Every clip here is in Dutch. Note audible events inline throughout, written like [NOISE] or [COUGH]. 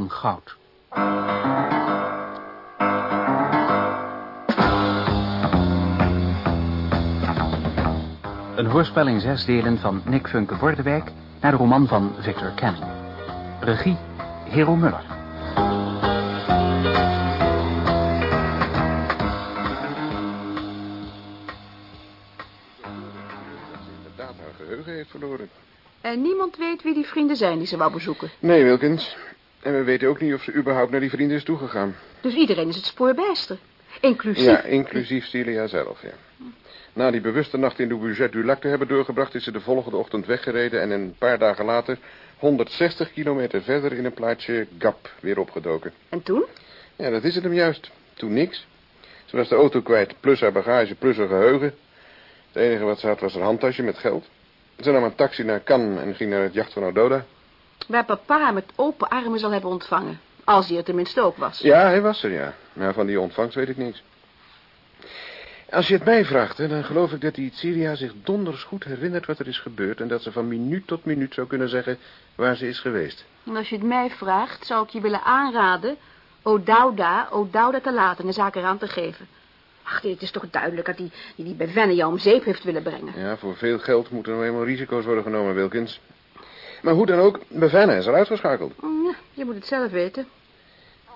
Van Goud. Een hoorspel in zes delen van Nick Funke Bordewijk... naar de roman van Victor Canning. Regie Hero Muller. inderdaad haar geheugen heeft verloren. En niemand weet wie die vrienden zijn die ze wou bezoeken. Nee, Wilkins. En we weten ook niet of ze überhaupt naar die vrienden is toegegaan. Dus iedereen is het spoor bijster. Inclusief... Ja, inclusief Celia zelf, ja. Na die bewuste nacht in de Budget du Lac te hebben doorgebracht... is ze de volgende ochtend weggereden... en een paar dagen later 160 kilometer verder in een plaatsje Gap weer opgedoken. En toen? Ja, dat is het hem juist. Toen niks. Ze was de auto kwijt, plus haar bagage, plus haar geheugen. Het enige wat ze had was haar handtasje met geld. Ze nam een taxi naar Cannes en ging naar het jacht van Ododa. Waar papa met open armen zal hebben ontvangen. Als hij er tenminste ook was. Ja, hij was er, ja. Maar van die ontvangst weet ik niks. Als je het mij vraagt, hè, dan geloof ik dat die Syria zich donders goed herinnert wat er is gebeurd... en dat ze van minuut tot minuut zou kunnen zeggen waar ze is geweest. En als je het mij vraagt, zou ik je willen aanraden... O'Dowda, O'Dowda te laten en de zaak eraan te geven. Ach, dit is toch duidelijk dat die, die, die bij Venne jou om zeep heeft willen brengen. Ja, voor veel geld moeten nou eenmaal risico's worden genomen, Wilkins. Maar hoe dan ook, Bevenne is er uitgeschakeld. Mm, ja, je moet het zelf weten.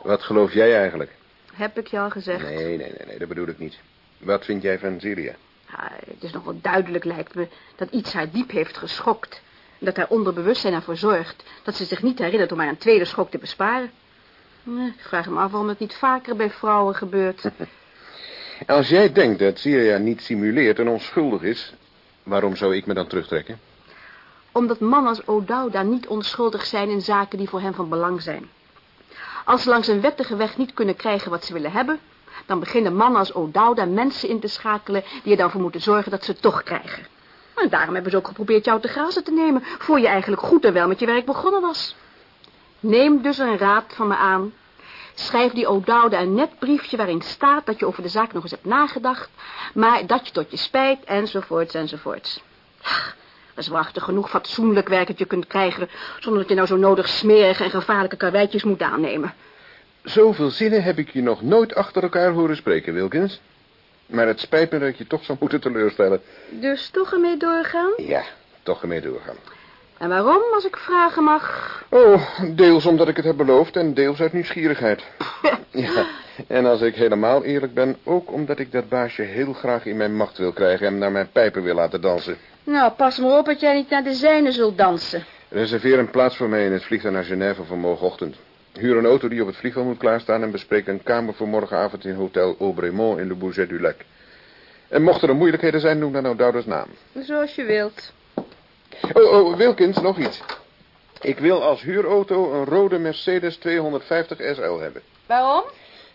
Wat geloof jij eigenlijk? Heb ik je al gezegd. Nee, nee, nee, nee, dat bedoel ik niet. Wat vind jij van Syria? Ja, het is nog wel duidelijk, lijkt me, dat iets haar diep heeft geschokt. En dat haar onderbewustzijn ervoor zorgt dat ze zich niet herinnert om haar een tweede schok te besparen. Nee, ik vraag me af waarom het niet vaker bij vrouwen gebeurt. [LAUGHS] Als jij denkt dat Syria niet simuleert en onschuldig is... waarom zou ik me dan terugtrekken? Omdat mannen als O'Dowda niet onschuldig zijn in zaken die voor hen van belang zijn. Als ze langs een wettige weg niet kunnen krijgen wat ze willen hebben... dan beginnen mannen als O'Dowda mensen in te schakelen... die er dan voor moeten zorgen dat ze het toch krijgen. En daarom hebben ze ook geprobeerd jou te grazen te nemen... voor je eigenlijk goed en wel met je werk begonnen was. Neem dus een raad van me aan. Schrijf die O'Dowda een net briefje waarin staat dat je over de zaak nog eens hebt nagedacht... maar dat je tot je spijt, enzovoorts, enzovoorts. Dat is wachtig genoeg fatsoenlijk werk dat je kunt krijgen... zonder dat je nou zo nodig smerige en gevaarlijke karweitjes moet aannemen. Zoveel zinnen heb ik je nog nooit achter elkaar horen spreken, Wilkins. Maar het spijt me dat ik je toch zou moeten teleurstellen. Dus toch ermee doorgaan? Ja, toch ermee doorgaan. En waarom, als ik vragen mag? Oh, deels omdat ik het heb beloofd en deels uit nieuwsgierigheid. [LAUGHS] ja, en als ik helemaal eerlijk ben, ook omdat ik dat baasje heel graag in mijn macht wil krijgen... en naar mijn pijpen wil laten dansen. Nou, pas maar op dat jij niet naar de zijne zult dansen. Reserveer een plaats voor mij in het vliegtuig naar Genève voor morgenochtend. Huur een auto die op het vliegveld moet klaarstaan... en bespreek een kamer voor morgenavond in Hotel Aubremont in de Bourget du Lac. En mochten er moeilijkheden zijn, noem dan nou Douders naam. Zoals je wilt. Oh, oh, Wilkins, nog iets. Ik wil als huurauto een rode Mercedes 250 SL hebben. Waarom?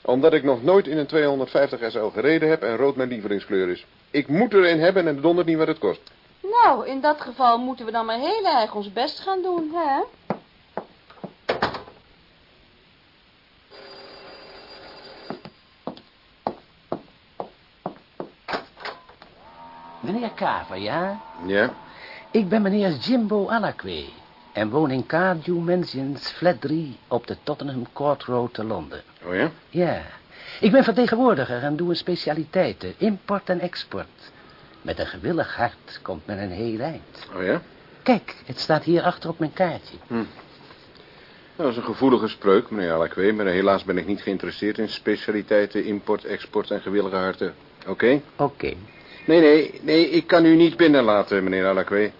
Omdat ik nog nooit in een 250 SL gereden heb en rood mijn lievelingskleur is. Ik moet er een hebben en het dondert niet wat het kost. Nou, in dat geval moeten we dan maar heel erg ons best gaan doen, hè? Meneer Kaver, ja? Ja? Ik ben meneer Jimbo Alakwe en woon in Cardew Mansions, flat 3 op de Tottenham Court Road te Londen. Oh ja? Ja, ik ben vertegenwoordiger en doe een specialiteiten, import en export. Met een gewillig hart komt men een heel eind. Oh ja? Kijk, het staat hier achter op mijn kaartje. Hm. Dat is een gevoelige spreuk, meneer Alakwe, maar helaas ben ik niet geïnteresseerd in specialiteiten, import, export en gewillige harten. Oké? Oké. Nee, nee, nee, ik kan u niet binnenlaten, meneer Alakwe.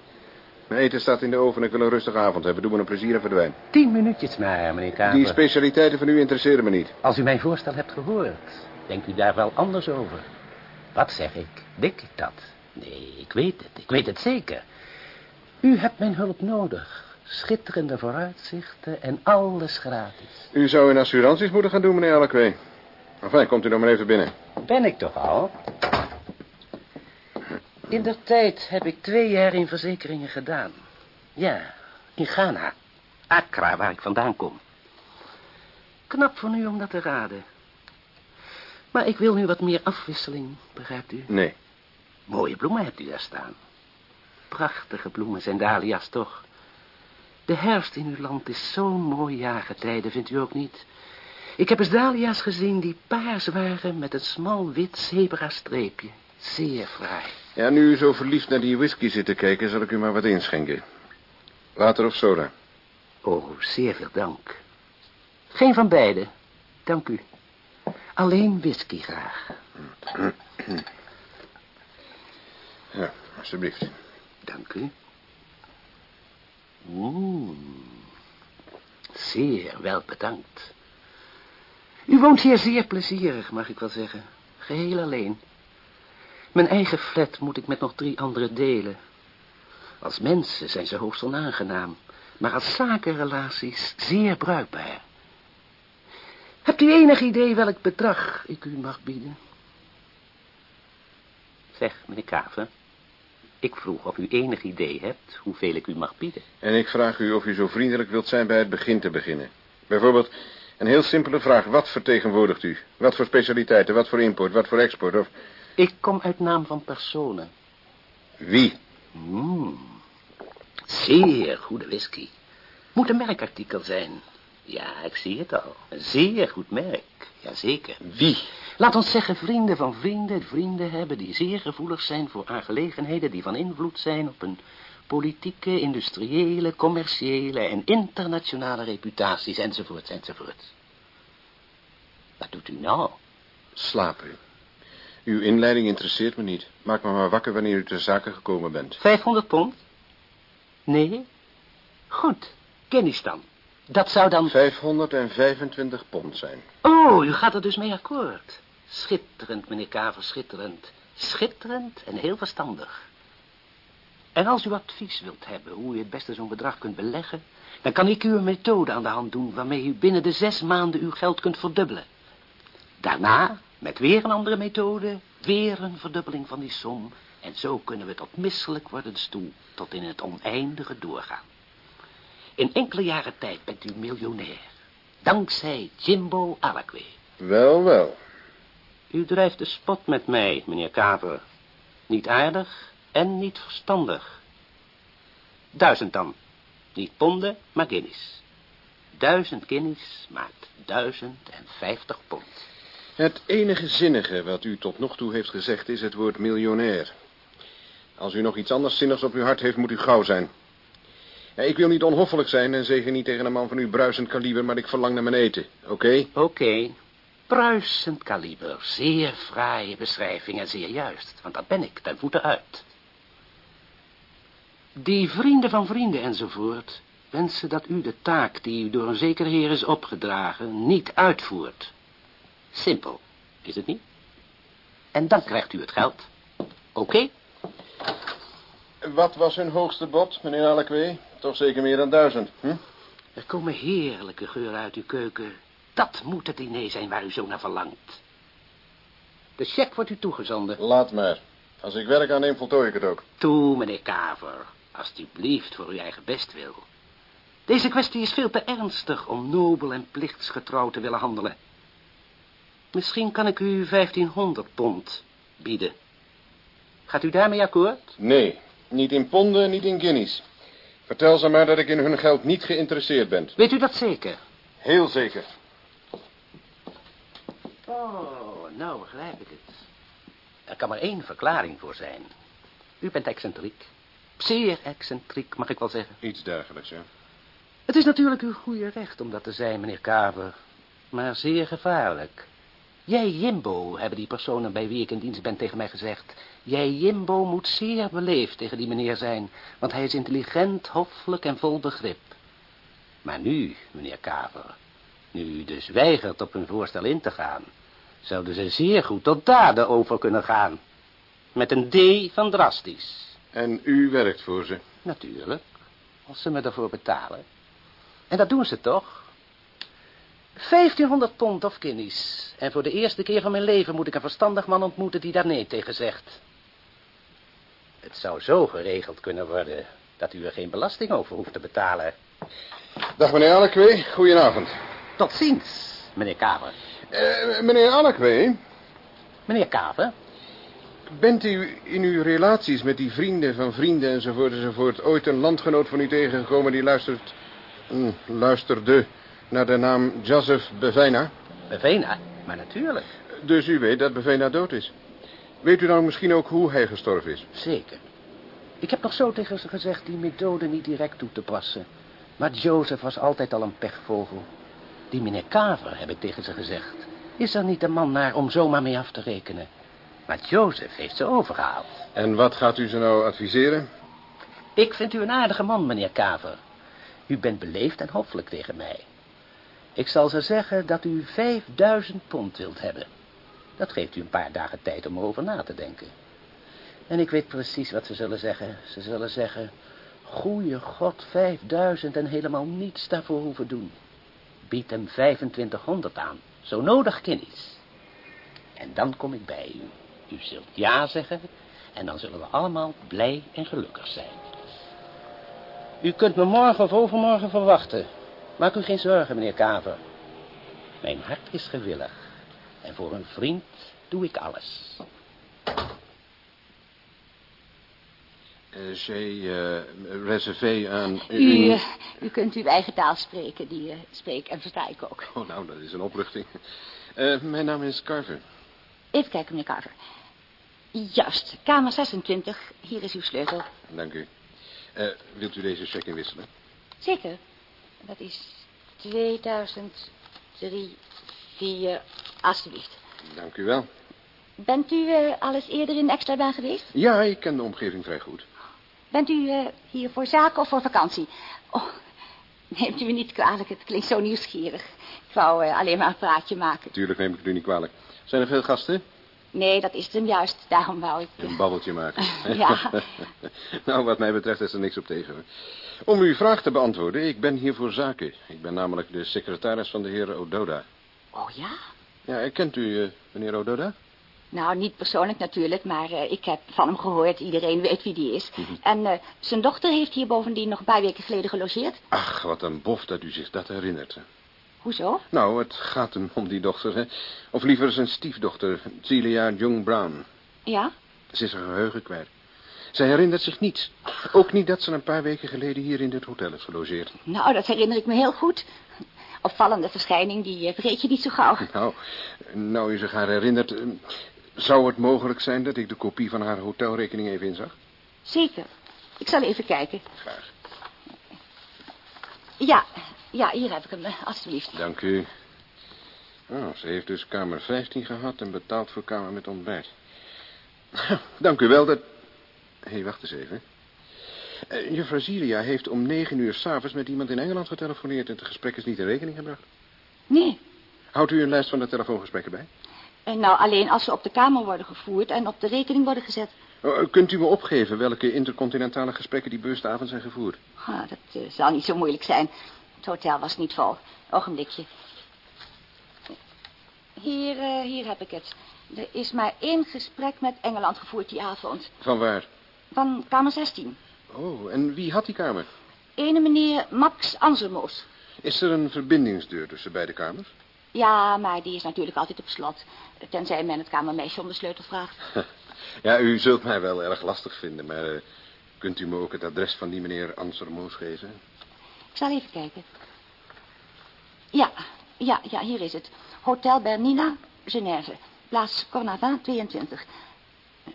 Mijn eten staat in de oven en ik wil een rustige avond hebben. Doe me een plezier en verdwijn. Tien minuutjes maar, meneer Kaver. Die specialiteiten van u interesseren me niet. Als u mijn voorstel hebt gehoord, denkt u daar wel anders over. Wat zeg ik? Denk ik dat? Nee, ik weet het. Ik weet het zeker. U hebt mijn hulp nodig. Schitterende vooruitzichten en alles gratis. U zou in assuranties moeten gaan doen, meneer Alakwe. Enfin, komt u dan maar even binnen. Ben ik toch al? In der tijd heb ik twee jaar in verzekeringen gedaan. Ja, in Ghana. Accra, waar ik vandaan kom. Knap van u om dat te raden. Maar ik wil nu wat meer afwisseling, begrijpt u? Nee. Mooie bloemen hebt u daar staan. Prachtige bloemen zijn dahlia's toch. De herfst in uw land is zo'n mooi jaargetijde, vindt u ook niet? Ik heb eens dahlia's gezien die paars waren met een smal wit zebra-streepje. Zeer fraai. Ja, nu u zo verliefd naar die whisky zit te kijken, zal ik u maar wat inschenken. Water of soda? Oh, zeer veel dank. Geen van beide, dank u. Alleen whisky graag. [CLEARS THROAT] Ja, alsjeblieft. Dank u. Oeh, zeer wel bedankt. U woont hier zeer plezierig, mag ik wel zeggen. Geheel alleen. Mijn eigen flat moet ik met nog drie anderen delen. Als mensen zijn ze hoogst onaangenaam, maar als zakenrelaties zeer bruikbaar. Hebt u enig idee welk bedrag ik u mag bieden? Zeg, meneer Kaven, ik vroeg of u enig idee hebt hoeveel ik u mag bieden. En ik vraag u of u zo vriendelijk wilt zijn bij het begin te beginnen. Bijvoorbeeld, een heel simpele vraag. Wat vertegenwoordigt u? Wat voor specialiteiten? Wat voor import? Wat voor export? Of Ik kom uit naam van personen. wie? Mm, zeer goede whisky. Moet een merkartikel zijn. Ja, ik zie het al. Een zeer goed merk. Jazeker. Wie? Laat ons zeggen vrienden van vrienden, vrienden hebben die zeer gevoelig zijn voor aangelegenheden die van invloed zijn op een politieke, industriële, commerciële en internationale reputaties enzovoorts enzovoorts. Wat doet u nou? Slapen. Uw inleiding interesseert me niet. Maak me maar wakker wanneer u ter zake gekomen bent. 500 pond? Nee? Goed, kennis dan. Dat zou dan... 525 pond zijn. Oh, u gaat er dus mee akkoord. Schitterend, meneer Kaver, schitterend. Schitterend en heel verstandig. En als u advies wilt hebben hoe u het beste zo'n bedrag kunt beleggen... dan kan ik u een methode aan de hand doen... waarmee u binnen de zes maanden uw geld kunt verdubbelen. Daarna, met weer een andere methode... weer een verdubbeling van die som... en zo kunnen we tot misselijk wordens toe... tot in het oneindige doorgaan. In enkele jaren tijd bent u miljonair. Dankzij Jimbo Alakwe. Wel, wel. U drijft de spot met mij, meneer Kaver. Niet aardig en niet verstandig. Duizend dan. Niet ponden, maar guineas. Duizend guineas maakt duizend en vijftig pond. Het enige zinnige wat u tot nog toe heeft gezegd is het woord miljonair. Als u nog iets anders zinnigs op uw hart heeft, moet u gauw zijn. Ik wil niet onhoffelijk zijn en zeg niet tegen een man van uw bruisend kaliber, maar ik verlang naar mijn eten, oké? Oké. Bruisend kaliber. Zeer fraaie beschrijving en zeer juist. Want dat ben ik, ten voeten uit. Die vrienden van vrienden enzovoort... wensen dat u de taak die u door een zeker heer is opgedragen... niet uitvoert. Simpel, is het niet? En dan krijgt u het geld. Oké? Wat was hun hoogste bod, meneer Alekwe? Toch zeker meer dan duizend, hm? Er komen heerlijke geuren uit uw keuken. Dat moet het diner zijn waar u zo naar verlangt. De cheque wordt u toegezonden. Laat maar. Als ik werk aanneem, voltooi ik het ook. Toe, meneer Kaver. Alsjeblieft, voor uw eigen bestwil. Deze kwestie is veel te ernstig om nobel en plichtsgetrouw te willen handelen. Misschien kan ik u 1500 pond bieden. Gaat u daarmee akkoord? Nee, niet in ponden, niet in guineas. Vertel ze maar dat ik in hun geld niet geïnteresseerd ben. Weet u dat zeker? Heel zeker. Oh, nou begrijp ik het. Er kan maar één verklaring voor zijn. U bent excentriek. Zeer excentriek, mag ik wel zeggen. Iets dergelijks, ja. Het is natuurlijk uw goede recht om dat te zijn, meneer Kaver. Maar zeer gevaarlijk. Jij, Jimbo, hebben die personen bij wie ik in dienst ben tegen mij gezegd. Jij, Jimbo, moet zeer beleefd tegen die meneer zijn, want hij is intelligent, hoffelijk en vol begrip. Maar nu, meneer Kaver, nu u dus weigert op hun voorstel in te gaan, zouden ze zeer goed tot daden over kunnen gaan. Met een D van drastisch. En u werkt voor ze. Natuurlijk, als ze me daarvoor betalen. En dat doen ze toch? 1500 pond of guineas. En voor de eerste keer van mijn leven moet ik een verstandig man ontmoeten die daar nee tegen zegt. Het zou zo geregeld kunnen worden dat u er geen belasting over hoeft te betalen. Dag, meneer Alekwe. Goedenavond. Tot ziens, meneer Kaver. Eh, meneer Alekwe, Meneer Kaver? Bent u in uw relaties met die vrienden van vrienden enzovoort enzovoort... ooit een landgenoot van u tegengekomen die luistert... hm, luisterde naar de naam Joseph Bevena? Bevena? Maar natuurlijk. Dus u weet dat Bevena dood is. Weet u nou misschien ook hoe hij gestorven is? Zeker. Ik heb nog zo tegen ze gezegd die methode niet direct toe te passen. Maar Joseph was altijd al een pechvogel. Die meneer Kaver, heb ik tegen ze gezegd, is er niet de man naar om zomaar mee af te rekenen. Maar Joseph heeft ze overgehaald. En wat gaat u ze nou adviseren? Ik vind u een aardige man, meneer Kaver. U bent beleefd en hoffelijk tegen mij. Ik zal ze zeggen dat u 5000 pond wilt hebben. Dat geeft u een paar dagen tijd om erover na te denken. En ik weet precies wat ze zullen zeggen. Ze zullen zeggen... Goeie god, 5000 en helemaal niets daarvoor hoeven doen. Bied hem 2500 aan. Zo nodig kennis. En dan kom ik bij u. U zult ja zeggen en dan zullen we allemaal blij en gelukkig zijn. U kunt me morgen of overmorgen verwachten. Maak u geen zorgen, meneer Kaver. Mijn hart is gewillig. En voor een vriend doe ik alles. Uh, J'ai uh, reservé aan... U, uh, u kunt uw eigen taal spreken, die spreek en versta ik ook. Oh, nou, dat is een opluchting. Eh, mijn naam is Carver. Even kijken, meneer Carver. Juist, kamer 26. Hier is uw sleutel. Dank u. Uh, wilt u deze check inwisselen? Zeker. Dat is 2003, 4, alstublieft. Dank u wel. Bent u uh, al eens eerder in Extrabaan geweest? Ja, ik ken de omgeving vrij goed. Bent u uh, hier voor zaken of voor vakantie? Oh, neemt u me niet kwalijk, het klinkt zo nieuwsgierig. Ik wou uh, alleen maar een praatje maken. Tuurlijk neem ik het u niet kwalijk. Zijn er veel gasten? Nee, dat is het hem juist. Daarom wou ik... Een babbeltje maken. [LAUGHS] ja. [LAUGHS] nou, wat mij betreft is er niks op tegen. Om uw vraag te beantwoorden, ik ben hier voor zaken. Ik ben namelijk de secretaris van de heer Ododa. Oh ja? Ja, kent u uh, meneer Ododa? Nou, niet persoonlijk natuurlijk, maar uh, ik heb van hem gehoord. Iedereen weet wie die is. Mm -hmm. En uh, zijn dochter heeft hier bovendien nog een paar weken geleden gelogeerd. Ach, wat een bof dat u zich dat herinnert. Hoezo? Nou, het gaat hem om die dochter, hè. Of liever zijn stiefdochter, Celia Young Brown. Ja? Ze is haar geheugen kwijt. Zij herinnert zich niets. Ook niet dat ze een paar weken geleden hier in dit hotel is gelogeerd. Nou, dat herinner ik me heel goed. Opvallende verschijning, die uh, vergeet je niet zo gauw. Nou, nou u zich haar herinnert... Zou het mogelijk zijn dat ik de kopie van haar hotelrekening even inzag? Zeker. Ik zal even kijken. Graag. Ja, ja, hier heb ik hem, alstublieft. Dank u. Oh, ze heeft dus kamer 15 gehad en betaald voor kamer met ontbijt. [LAUGHS] Dank u wel, dat... Hé, hey, wacht eens even. Uh, juffrouw Zilia heeft om negen uur s'avonds met iemand in Engeland getelefoneerd... en het gesprek is niet in rekening gebracht. Nee. Houdt u een lijst van de telefoongesprekken bij? En nou, alleen als ze op de kamer worden gevoerd en op de rekening worden gezet. Oh, kunt u me opgeven welke intercontinentale gesprekken die bewuste zijn gevoerd? Ah, dat uh, zal niet zo moeilijk zijn. Het hotel was niet vol. Ogenblikje. Hier, hier heb ik het. Er is maar één gesprek met Engeland gevoerd die avond. Van waar? Van kamer 16. Oh, en wie had die kamer? Ene meneer Max Anselmoos. Is er een verbindingsdeur tussen beide kamers? Ja, maar die is natuurlijk altijd op slot. Tenzij men het kamermeisje om de sleutel vraagt. [LAUGHS] Ja, u zult mij wel erg lastig vinden, maar uh, kunt u me ook het adres van die meneer Anselmoos geven? Ik zal even kijken. Ja, ja, ja, hier is het. Hotel Bernina, Genève. Plaats Cornavin 22.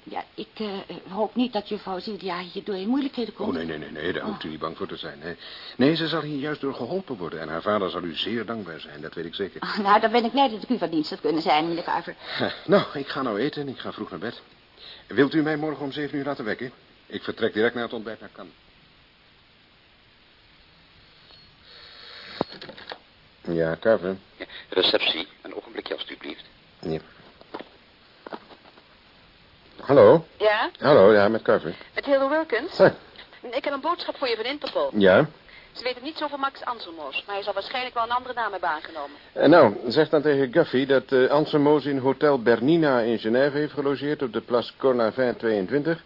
Ja, ik uh, hoop niet dat juffrouw Zilia hier door in moeilijkheden komt. Oh, nee, nee, nee, nee, daar oh. hoeft u niet bang voor te zijn. Hè. Nee, ze zal hier juist door geholpen worden. En haar vader zal u zeer dankbaar zijn, dat weet ik zeker. Oh, nou, dan ben ik blij dat ik u van dienst had kunnen zijn, meneer Carver. [LAUGHS] Nou, ik ga nou eten en ik ga vroeg naar bed. Wilt u mij morgen om zeven uur laten wekken? Ik vertrek direct naar het ontbijt naar Cannes. Ja, Carver. Receptie. Een ogenblikje, alstublieft. Ja. Hallo? Ja? Hallo, ja, met Carver. Met Hilde Wilkins? Huh. Ik heb een boodschap voor je van Interpol. Ja? Ze weten niets over Max Anselmoos, maar hij zal waarschijnlijk wel een andere naam hebben aangenomen. Uh, nou, zeg dan tegen Guffy dat uh, Anselmoos in Hotel Bernina in Genève heeft gelogeerd op de Place Cornavin 22.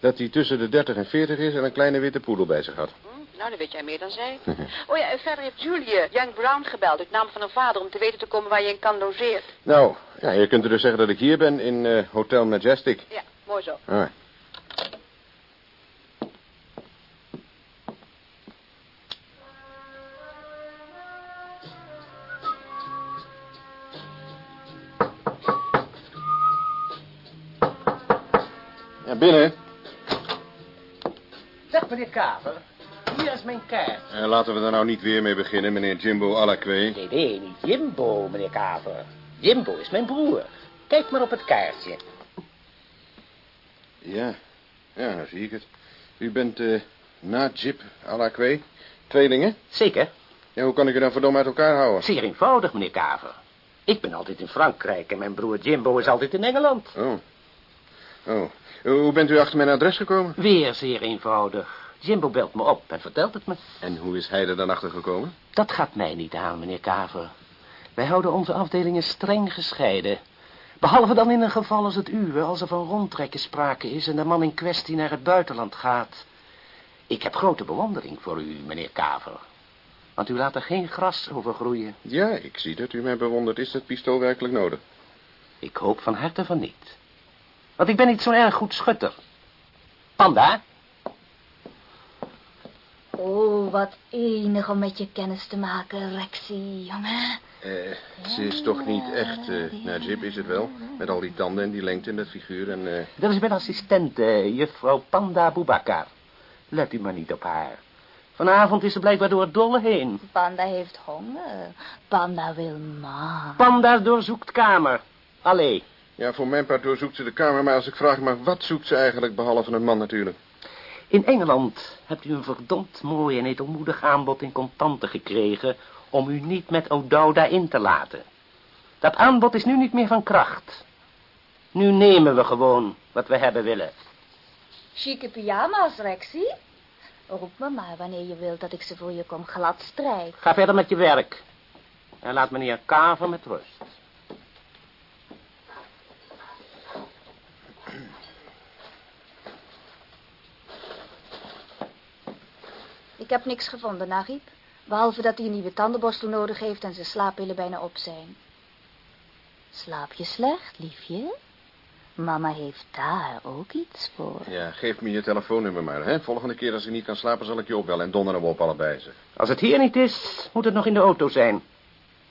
Dat hij tussen de 30 en 40 is en een kleine witte poedel bij zich had. Hm, nou, dan weet jij meer dan zij. oh ja, en verder heeft Julie Young Brown gebeld uit naam van haar vader om te weten te komen waar je in kan logeert. Nou, ja, je kunt er dus zeggen dat ik hier ben in uh, Hotel Majestic. Ja, Mooi zo. Ah. Ja, binnen. Zeg, meneer Kaver, is mijn kaart. Laten we er nou niet weer mee beginnen, meneer Jimbo Alakwe. Nee, nee, niet Jimbo, meneer Kaver. Jimbo is mijn broer. Kijk maar op het kaartje. Ja, ja, nou zie ik het. U bent eh Najib Alakwe, tweelingen? Zeker. Ja, hoe kan ik u dan verdomme uit elkaar houden? Zeer eenvoudig, meneer Kaver. Ik ben altijd in Frankrijk en mijn broer Jimbo is altijd in Engeland. Oh. Oh. Hoe bent u achter mijn adres gekomen? Weer zeer eenvoudig. Jimbo belt me op en vertelt het me. En hoe is hij er dan achter gekomen? Dat gaat mij niet aan, meneer Kaver. Wij houden onze afdelingen streng gescheiden. Behalve dan in een geval als het uwe, als er van rondtrekken sprake is en de man in kwestie naar het buitenland gaat. Ik heb grote bewondering voor u, meneer Kaver. Want u laat er geen gras over groeien. Ja, ik zie dat u mij bewondert. Is dat pistool werkelijk nodig? Ik hoop van harte van niet. Want ik ben niet zo'n erg goed schutter. Panda? Oh, wat enig om met je kennis te maken, Rexy, jongen. Eh, ze is toch niet echt, eh Najib is het wel? Met al die tanden en die lengte en dat figuur en... eh Dat is mijn assistent, eh, juffrouw Panda Boubacar. Let u maar niet op haar. Vanavond is ze blijkbaar door het dolle heen. Panda heeft honger. Panda wil ma. Panda doorzoekt kamer. Allee. Ja, voor mijn part doorzoekt ze de kamer, maar als ik vraag maar wat zoekt ze eigenlijk, behalve een man natuurlijk? In Engeland hebt u een verdomd mooi en edelmoedig aanbod in contanten gekregen... om u niet met O'Dowda in te laten. Dat aanbod is nu niet meer van kracht. Nu nemen we gewoon wat we hebben willen. Chique pyjama's, Rexy. Roep me maar wanneer je wilt dat ik ze voor je kom glad strijken. Ga verder met je werk. En laat meneer Kaver met rust. Heb niks gevonden, Nagib. Behalve dat hij een nieuwe tandenborstel nodig heeft en zijn slaappillen bijna op zijn. Slaap je slecht, liefje? Mama heeft daar ook iets voor. Ja, geef me je telefoonnummer maar, hè. Volgende keer als ik niet kan slapen zal ik je opbellen en donderen we op allebei, zeg. Als het hier niet is, moet het nog in de auto zijn.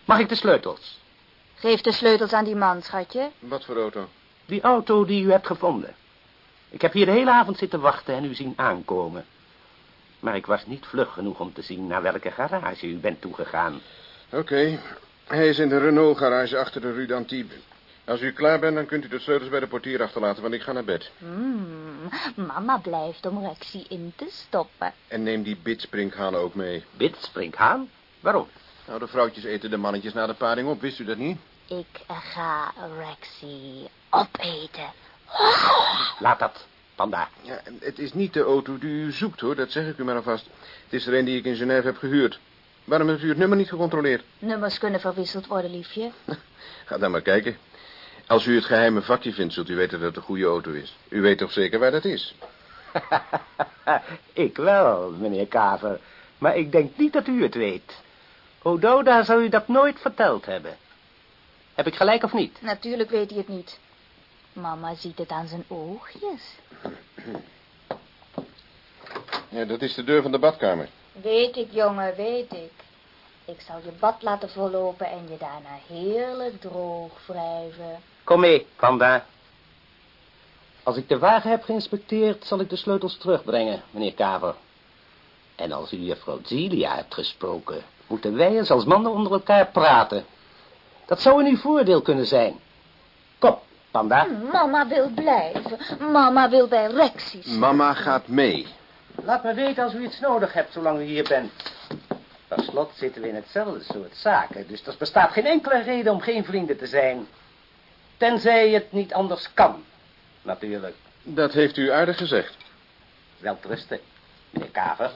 Mag ik de sleutels? Geef de sleutels aan die man, schatje. Wat voor auto? Die auto die u hebt gevonden. Ik heb hier de hele avond zitten wachten en u zien aankomen. Maar ik was niet vlug genoeg om te zien naar welke garage u bent toegegaan. Oké, hij is in de Renault-garage achter de Rue d'Antibes. Als u klaar bent, dan kunt u de sleutels bij de portier achterlaten, want ik ga naar bed. Hmm, mama blijft om Rexy in te stoppen. En neem die bitsprinkhanen ook mee. Bit, sprinkhaan? Waarom? Nou, de vrouwtjes eten de mannetjes na de paring op, wist u dat niet? Ik ga Rexy opeten. Laat dat, panda. Ja, het is niet de auto die u zoekt, hoor, dat zeg ik u maar alvast. Het is er een die ik in Genève heb gehuurd. Waarom hebt u het nummer niet gecontroleerd? Nummers kunnen verwisseld worden, liefje. [LAUGHS] Ga dan maar kijken. Als u het geheime vakje vindt, zult u weten dat het een goede auto is. U weet toch zeker waar dat is? [LAUGHS] ik wel, meneer Kaver. Maar ik denk niet dat u het weet. Ododa zou u dat nooit verteld hebben. Heb ik gelijk of niet? Natuurlijk weet hij het niet. Mama ziet het aan zijn oogjes. Ja, dat is de deur van de badkamer. Weet ik, jongen, weet ik. Ik zal je bad laten vollopen en je daarna heerlijk droog wrijven. Kom mee, panda. Als ik de wagen heb geïnspecteerd, zal ik de sleutels terugbrengen, meneer Kaver. En als u juffrouw Zelia hebt gesproken, moeten wij eens als mannen onder elkaar praten. Dat zou in uw voordeel kunnen zijn. Kom, panda. Mama wil blijven. Mama wil bij Rexy zijn. Mama gaat mee. Laat me weten als u iets nodig hebt zolang u hier bent. Per slot zitten we in hetzelfde soort zaken, dus er bestaat geen enkele reden om geen vrienden te zijn. Tenzij het niet anders kan, natuurlijk. Dat heeft u aardig gezegd. Wel rusten, meneer Kaver.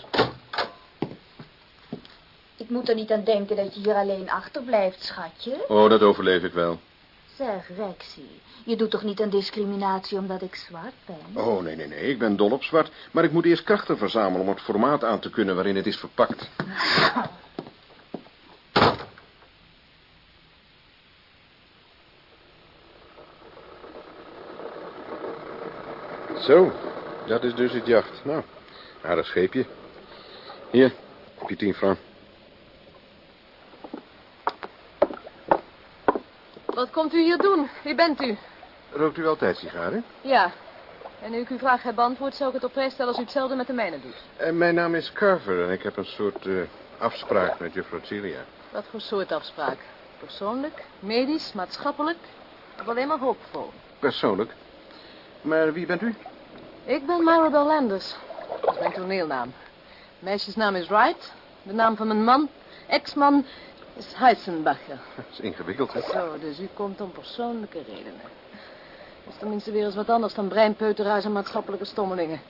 Ik moet er niet aan denken dat je hier alleen achterblijft, schatje. Oh, dat overleef ik wel. Zeg, Rexy, je doet toch niet aan discriminatie omdat ik zwart ben? Oh, nee, nee, nee, ik ben dol op zwart. Maar ik moet eerst krachten verzamelen om het formaat aan te kunnen waarin het is verpakt. Zo, dat is dus het jacht. Nou, aardig scheepje. Hier, heb je tien frank. Komt u hier doen? Wie bent u? Rookt u altijd sigaren? Ja. En nu ik uw vraag heb beantwoord, zou ik het op prijs stellen als u hetzelfde met de mijne doet. En Eh, mijn naam is Carver en ik heb een soort eh, afspraak met juffrouw Celia. Wat voor soort afspraak? Persoonlijk, medisch, maatschappelijk? Of alleen maar hoopvol? Persoonlijk. Maar wie bent u? Ik ben Maribel Landers. Dat is mijn toneelnaam. Meisjesnaam is Wright. De naam van mijn man, ex-man, is Heisenbacher. [LAUGHS] Dat is ingewikkeld, hè? Zo, dus u komt om persoonlijke redenen. Dat is tenminste weer eens wat anders dan breinpeuteraars en maatschappelijke stommelingen.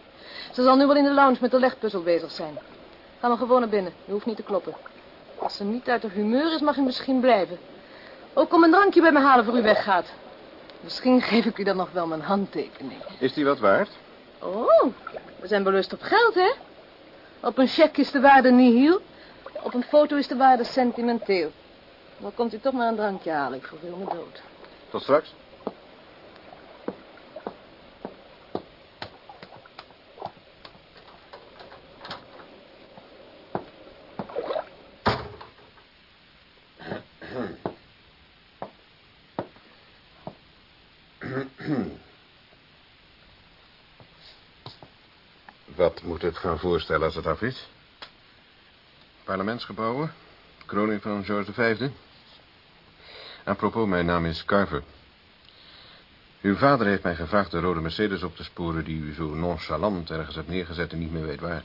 Ze zal nu wel in de lounge met de legpuzzel bezig zijn. Ga maar gewoon naar binnen. U hoeft niet te kloppen. Als ze niet uit haar humeur is, mag u misschien blijven. Ook kom een drankje bij me halen voor u weggaat. Misschien geef ik u dan nog wel mijn handtekening. Is die wat waard? Oh, we zijn belust op geld, hè? Op een cheque is de waarde nihil. Op een foto is de waarde sentimenteel. Dan komt u toch maar een drankje halen. Ik verveel me dood. Tot straks. Wat moet het gaan voorstellen als het af is? Parlementsgebouwen, kroning van George V. Apropos, mijn naam is Carver. Uw vader heeft mij gevraagd de rode Mercedes op te sporen... die u zo nonchalant ergens hebt neergezet en niet meer weet waar.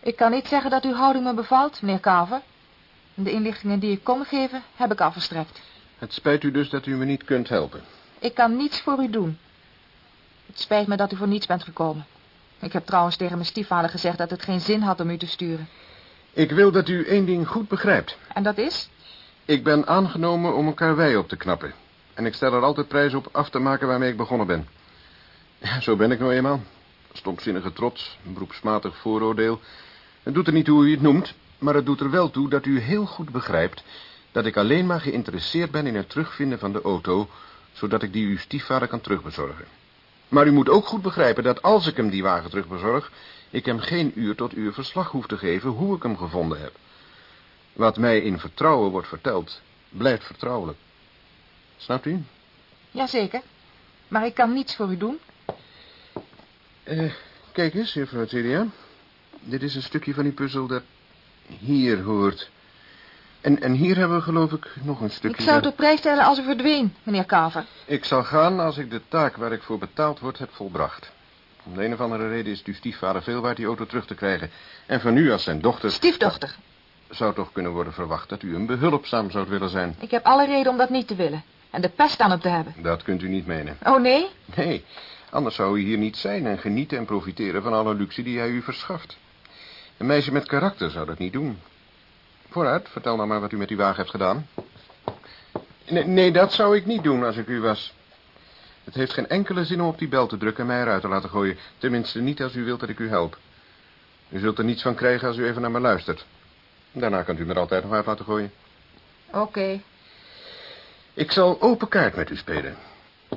Ik kan niet zeggen dat uw houding me bevalt, meneer Carver. De inlichtingen die ik kon geven, heb ik al verstrekt. Het spijt u dus dat u me niet kunt helpen. Ik kan niets voor u doen. Het spijt me dat u voor niets bent gekomen. Ik heb trouwens tegen mijn stiefvader gezegd dat het geen zin had om u te sturen. Ik wil dat u één ding goed begrijpt. En dat is? Ik ben aangenomen om een karwei op te knappen. En ik stel er altijd prijs op af te maken waarmee ik begonnen ben. Zo ben ik nou eenmaal. Stomzinnige trots, een beroepsmatig vooroordeel. Het doet er niet toe hoe u het noemt, maar het doet er wel toe dat u heel goed begrijpt... dat ik alleen maar geïnteresseerd ben in het terugvinden van de auto... zodat ik die uw stiefvader kan terugbezorgen. Maar u moet ook goed begrijpen dat als ik hem die wagen terugbezorg... ik hem geen uur tot uur verslag hoef te geven hoe ik hem gevonden heb. Wat mij in vertrouwen wordt verteld, blijft vertrouwelijk. Snapt u? Jazeker. Maar ik kan niets voor u doen. Eh, kijk eens, juffrouw Celia. Dit is een stukje van die puzzel dat hier hoort. En, en hier hebben we geloof ik nog een stukje... Ik zou het op prijs stellen als u verdween, meneer Carver. Ik zal gaan als ik de taak waar ik voor betaald word heb volbracht. Om de een of andere reden is uw stiefvader veel waard die auto terug te krijgen. En van u als zijn dochter... Stiefdochter. Zou toch kunnen worden verwacht dat u hem behulpzaam zou willen zijn. Ik heb alle reden om dat niet te willen. En de pest aan hem te hebben. Dat kunt u niet menen. Oh, nee? Nee, anders zou u hier niet zijn en genieten en profiteren van alle luxe die hij u verschaft. Een meisje met karakter zou dat niet doen. Vooruit, vertel nou maar wat u met die wagen hebt gedaan. Nee, nee, dat zou ik niet doen als ik u was. Het heeft geen enkele zin om op die bel te drukken en mij eruit te laten gooien. Tenminste niet als u wilt dat ik u help. U zult er niets van krijgen als u even naar me luistert. Daarna kunt u me er altijd nog uit laten gooien. Oké. Ik zal open kaart met u spelen.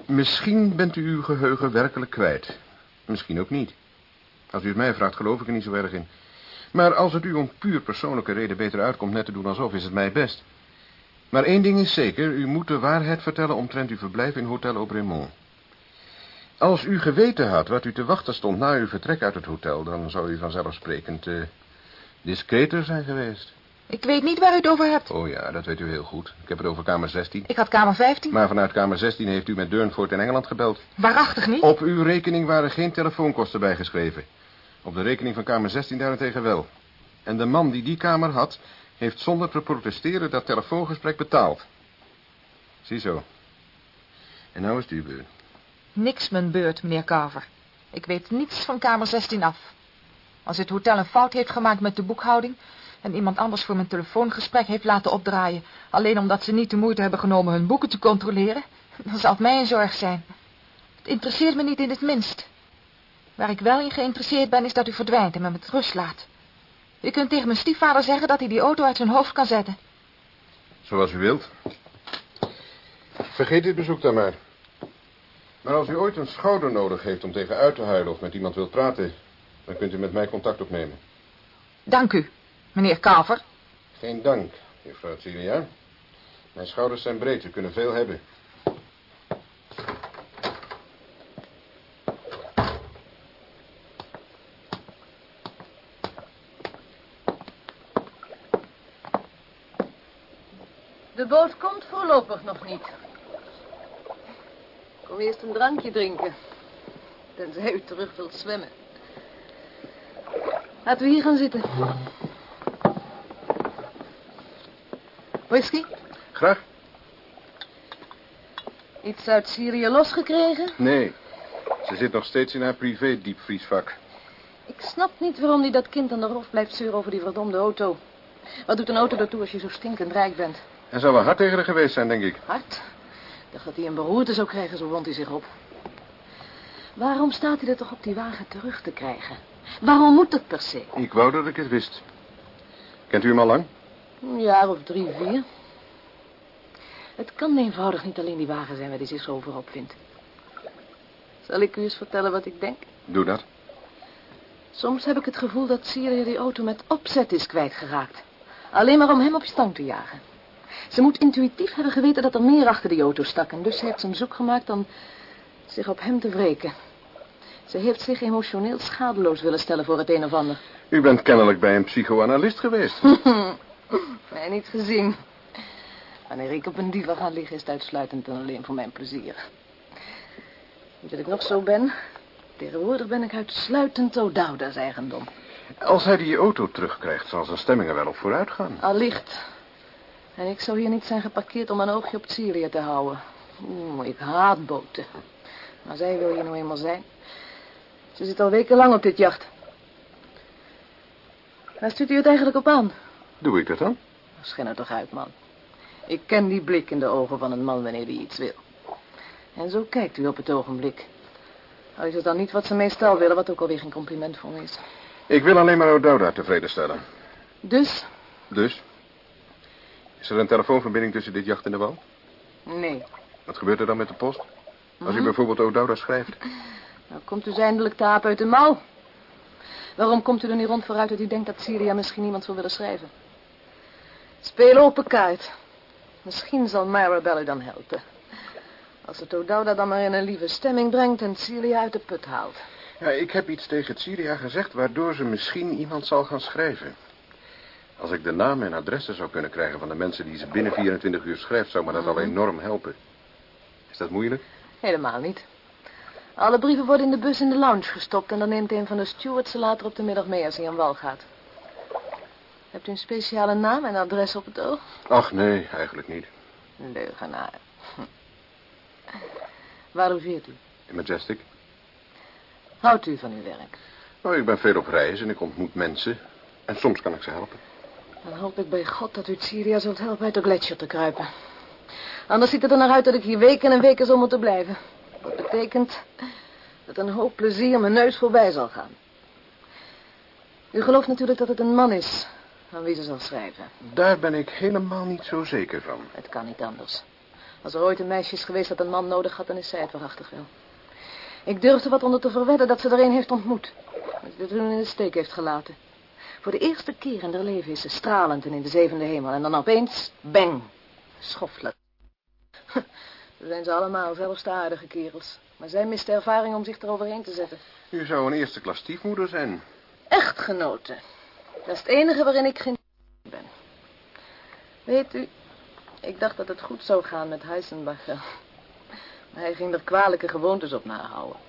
Misschien bent u uw geheugen werkelijk kwijt. Misschien ook niet. Als u het mij vraagt, geloof ik er niet zo erg in. Maar als het u om puur persoonlijke reden beter uitkomt net te doen alsof, is het mij best. Maar één ding is zeker, u moet de waarheid vertellen omtrent uw verblijf in Hotel Aubremont. Als u geweten had wat u te wachten stond na uw vertrek uit het hotel, dan zou u vanzelfsprekend eh discreter zijn geweest. Ik weet niet waar u het over hebt. Oh ja, dat weet u heel goed. Ik heb het over kamer 16. Ik had kamer 15. Maar vanuit kamer 16 heeft u met Durnford in Engeland gebeld. Waarachtig niet? Op uw rekening waren geen telefoonkosten bijgeschreven. Op de rekening van kamer 16 daarentegen wel. En de man die die kamer had, heeft zonder te protesteren dat telefoongesprek betaald. Ziezo. En nou is het uw beurt. Niks mijn beurt, meneer Carver. Ik weet niets van kamer 16 af. Als het hotel een fout heeft gemaakt met de boekhouding... en iemand anders voor mijn telefoongesprek heeft laten opdraaien... alleen omdat ze niet de moeite hebben genomen hun boeken te controleren... dan zal het mij een zorg zijn. Het interesseert me niet in het minst. Waar ik wel in geïnteresseerd ben, is dat u verdwijnt en me met rust laat. U kunt tegen mijn stiefvader zeggen dat hij die auto uit zijn hoofd kan zetten. Zoals u wilt. Vergeet dit bezoek dan maar. Maar als u ooit een schouder nodig heeft om tegen uit te huilen of met iemand wilt praten... dan kunt u met mij contact opnemen. Dank u, meneer Kaver. Geen dank, juffrouw Celia. Mijn schouders zijn breed, ze kunnen veel hebben. De boot komt voorlopig nog niet. Kom eerst een drankje drinken. Tenzij u terug wilt zwemmen. Laten we hier gaan zitten. Whisky? Graag? Iets uit Syrië losgekregen? Nee, ze zit nog steeds in haar privé diepvriesvak. Ik snap niet waarom die dat kind aan de rof blijft zeuren over die verdomde auto. Wat doet een auto daartoe als je zo stinkend rijk bent? En zou wel hard tegen haar geweest zijn, denk ik. Hard? Dat hij een beroerte zou krijgen, zo wond hij zich op. Waarom staat hij er toch op die wagen terug te krijgen? Waarom moet dat per se? Ik wou dat ik het wist. Kent u hem al lang? Een jaar of drie, vier. Het kan eenvoudig niet alleen die wagen zijn waar hij zich zo over op vindt. Zal ik u eens vertellen wat ik denk? Doe dat. Soms heb ik het gevoel dat Syrië die auto met opzet is kwijtgeraakt. Alleen maar om hem op stang te jagen. Ze moet intuïtief hebben geweten dat er meer achter die auto stak... en dus heeft ze een zoek gemaakt om zich op hem te wreken. Ze heeft zich emotioneel schadeloos willen stellen voor het een of ander. U bent kennelijk bij een psychoanalist geweest. [LAUGHS] Mij niet gezien. Wanneer ik op een diva ga liggen, is het uitsluitend en alleen voor mijn plezier. Niet dat ik nog zo ben. Tegenwoordig ben ik uitsluitend O'Dowda's eigendom. Als hij die auto terugkrijgt, zal zijn stemmingen wel op vooruit gaan. Allicht. En ik zou hier niet zijn geparkeerd om een oogje op Syrië te houden. Oeh, ik haat boten. Maar zij wil hier nou eenmaal zijn. Ze zit al wekenlang op dit jacht. Waar stuurt u het eigenlijk op aan? Doe ik dat dan? Schijn er toch uit, man. Ik ken die blik in de ogen van een man wanneer hij iets wil. En zo kijkt u op het ogenblik. Al is het dan niet wat ze meestal willen, wat ook alweer geen compliment voor me is. Ik wil alleen maar O'Dowda tevreden stellen. Dus? Dus? Is er een telefoonverbinding tussen dit jacht en de wal? Nee. Wat gebeurt er dan met de post? Als u Hm? bijvoorbeeld O'Dowda schrijft. Nou komt u eindelijk de uit de mouw. Waarom komt u er niet rond vooruit dat u denkt dat Syria misschien iemand zou willen schrijven? Speel open kaart. Misschien zal Maribel u dan helpen. Als het O'Dowda dan maar in een lieve stemming brengt en Syria uit de put haalt. Ja, ik heb iets tegen Syria gezegd waardoor ze misschien iemand zal gaan schrijven. Als ik de namen en adressen zou kunnen krijgen van de mensen die ze binnen 24 uur schrijft, zou me dat al enorm helpen. Is dat moeilijk? Helemaal niet. Alle brieven worden in de bus in de lounge gestopt... en dan neemt een van de stewards ze later op de middag mee als hij aan wal gaat. Hebt u een speciale naam en adres op het oog? Ach, nee, eigenlijk niet. Leugenaar. Hm. Waar logeert u? In Majestic? Houdt u van uw werk? Oh, ik ben veel op reis en ik ontmoet mensen. En soms kan ik ze helpen. Dan hoop ik bij God dat u het Syria zult helpen uit de gletsjer te kruipen. Anders ziet het er naar uit dat ik hier weken en weken zal moeten blijven. Dat betekent dat een hoop plezier mijn neus voorbij zal gaan. U gelooft natuurlijk dat het een man is aan wie ze zal schrijven. Daar ben ik helemaal niet zo zeker van. Het kan niet anders. Als er ooit een meisje is geweest dat een man nodig had, dan is zij het waarachtig wel. Ik durf er wat onder te verwedden dat ze er een heeft ontmoet. Dat ze toen in de steek heeft gelaten. Voor de eerste keer in haar leven is ze stralend en in de zevende hemel. En dan opeens, bang, schoffelen. Zo zijn ze allemaal, zelfs de aardige kerels. Maar zij mist de ervaring om zich eroverheen te zetten. U zou een eerste klas stiefmoeder zijn. Echtgenote. Dat is het enige waarin ik geen [LAUGHS] ben. Weet u, ik dacht dat het goed zou gaan met Heisenbacher. Maar hij ging er kwalijke gewoontes op nahouden.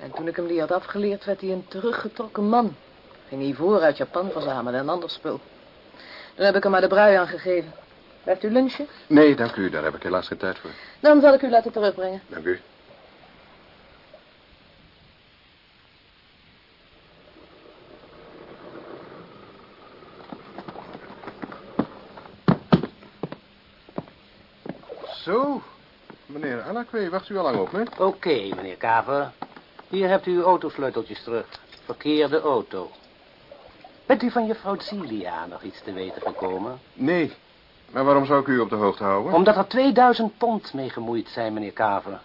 En toen ik hem die had afgeleerd, werd hij een teruggetrokken man. Ging hij voor uit Japan verzamelen en ander spul. Toen heb ik hem maar de brui aangegeven. Blijft u lunchen? Nee, dank u. Daar heb ik helaas geen tijd voor. Dan zal ik u laten terugbrengen. Dank u. Zo, meneer Anakwe, wacht u al lang op me? Oké, meneer Kaver. Hier hebt u uw autosleuteltjes terug. Verkeerde auto. Bent u van juffrouw Celia nog iets te weten gekomen? Nee, maar waarom zou ik u op de hoogte houden? Omdat er 2000 pond mee gemoeid zijn, meneer Kaver.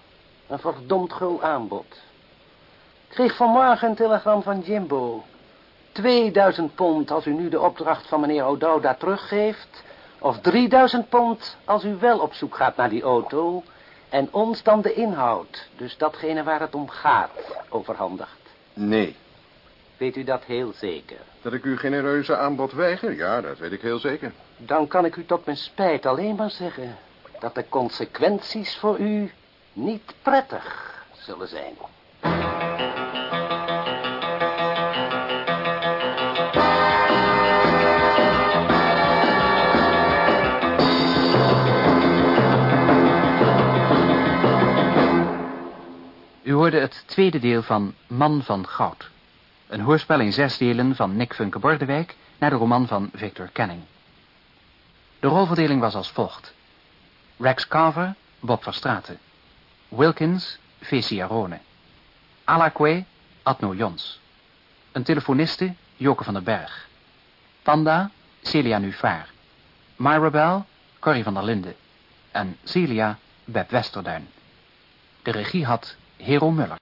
Een verdomd gul aanbod. Ik kreeg vanmorgen een telegram van Jimbo. 2000 pond als u nu de opdracht van meneer O'Dowda teruggeeft. Of 3000 pond als u wel op zoek gaat naar die auto. En ons dan de inhoud, dus datgene waar het om gaat, overhandigt. Nee. Weet u dat heel zeker? Dat ik uw genereuze aanbod weiger? Ja, dat weet ik heel zeker. Dan kan ik u tot mijn spijt alleen maar zeggen... dat de consequenties voor u niet prettig zullen zijn. U hoorde het tweede deel van Man van Goud. Een hoorspel in zes delen van Nick Funke Bordewijk naar de roman van Victor Canning. De rolverdeling was als volgt. Rex Carver, Bob Verstraeten. Wilkins, Fesi Arone. Alakwe, Adno Jons. Een telefoniste, Joke van der Berg. Panda, Celia Nuvaar. Mirabel, Corrie van der Linden. En Celia, Beb Westerduin. De regie had Hero Muller.